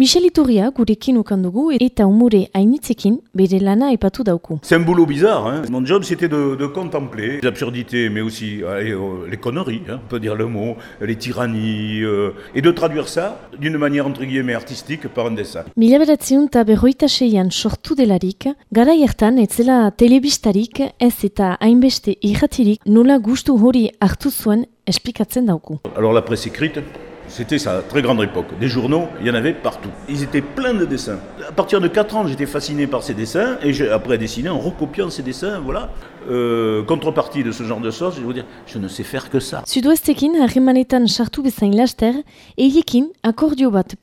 Michel Iturria gurekin ukandugu eta umore hainitzekin bere lana aipatu dauku. C'est un boulot bizarre. Hein. Mon job, c'était de, de contempler les absurdités, mais aussi allez, euh, les conneries, hein, on peut dire le mot, les tyrannies, euh, et de traduire ça d'une manière entre guillemets artistique par un dessin. Mila beratziun eta berroita seian sortu delarik, gara hartan etzela telebistarik ez eta hainbeste irratirik nola gustu hori hartu zuen esplikatzen dauku. Alors la presse écrite, c'était sa très grande époque. Des journaux, il y en avait partout. Ils étaient pleins de dessins. À partir de 4 ans, j'étais fasciné par ces dessins et j'ai après dessiné en recopiant ces dessins, voilà. Euh, contrepartie de ce genre de choses, je vais vous dire, je ne sais faire que ça. Bat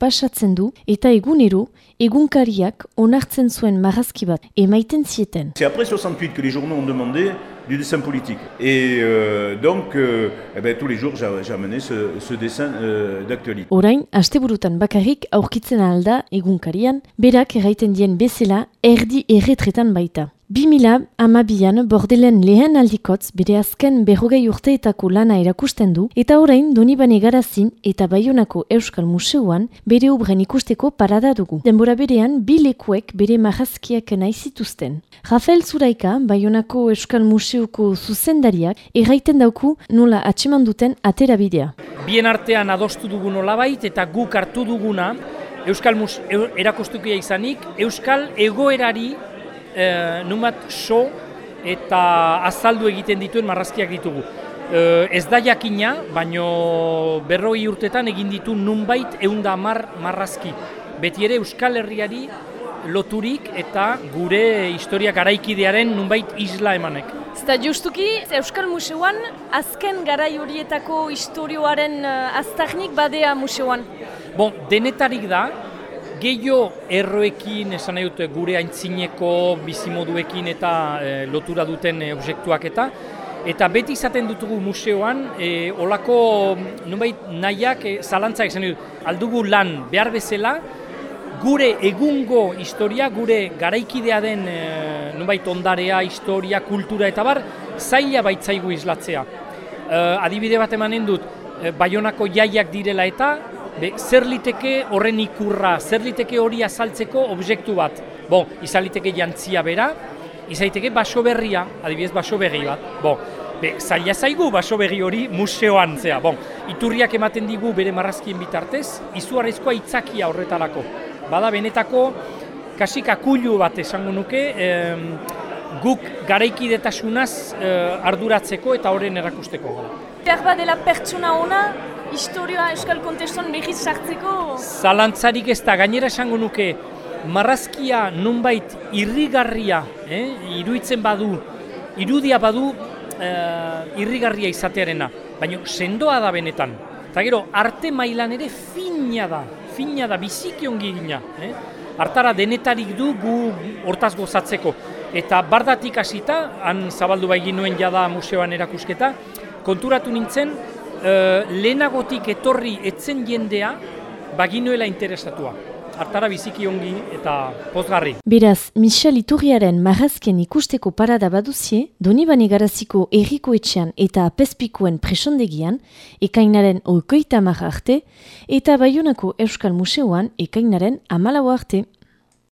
eta egunero egunkariak onartzen zuen marrazki bat emaiten zieten. C'est après 68 que les journaux ont demandé du dessin politique. Et euh, donc, euh, eh ben, tous les jours, amené ce, ce dessin euh, d'actualité. Orain, asteburutan bakarrik aurkitzen alda egunkarian, berak erraiten dien bezala erdi erretretan baita. 2000 amabian bordelen lehen aldikotz bere azken berrogei urteetako lana erakusten du eta orain Donibane Garazin eta Baionako Euskal Museuan bere obren ikusteko parada dugu. Denbora berean, bi lekuek bere marrazkiak nahi. Rafael Zuraika, Baionako Euskal Museuko zuzendariak, erraiten dauku nola atseman duten aterabidea. bien artean adostu dugun olabait eta guk hartu duguna Euskal Mus erakustukia izanik Euskal egoerari e, numat so eta azaldu egiten dituen marrazkiak ditugu. E, ez da jakina, baino berroi urtetan egin ditu nunbait eunda mar marrazki. Beti ere Euskal Herriari loturik eta gure historia garaikidearen nunbait isla emanek. Zta justuki, Euskal Museoan azken garai horietako historioaren uh, aztarnik badea museoan. Bon, denetarik da, gehiago erroekin, esan nahi dut gure aintzineko bizimoduekin eta eh, lotura duten eh, objektuak eta, eta beti izaten dutugu museoan, e, olako nubait nahiak, e, zalantzak esan dut, aldugu lan behar bezala, gure egungo historia, gure garaikidea den e, nubait ondarea, historia, kultura eta bar, zaila baitzaigu islatzea. E, adibide bat emanen dut, e, Baionako jaiak direla eta, be, zer liteke horren ikurra, zer liteke hori azaltzeko objektu bat. Bon, izaliteke jantzia bera, izaiteke baso berria, adibidez baso berri bat. Bon, be, zaila zaigu baso berri hori museoan, zea. Bon, iturriak ematen digu bere marrazkien bitartez, izugarrizkoa itzakia horretarako. Bada benetako, kasik akulu bat esango nuke, em, guk garaikidetasunaz eh, arduratzeko eta horren erakusteko. Behar badela pertsona ona, historioa Euskal kontestuan behiz sartzeko. Zalantzarik ez da, gainera esango nuke, marrazkia nunbait irrigarria, eh? iruditzen badu, irudia badu eh, irrigarria izatearena, baina sendoa da benetan. Eta gero, arte mailan ere fina da, fina da, biziki ongi gina. Eh? Artara denetarik du gu hortaz gozatzeko. Eta bardatik hasita, han zabaldu bai nuen jada museoan erakusketa, konturatu nintzen, eh, lehenagotik etorri etzen jendea, baginuela interesatua. Hartara biziki ongi eta pozgarri. Beraz, Michel Iturriaren marrazken ikusteko parada baduzie, Donibane Garaziko erriko etxean eta apezpikuen presondegian, ekainaren oikoita arte, eta Baionako Euskal Museoan ekainaren amalau arte.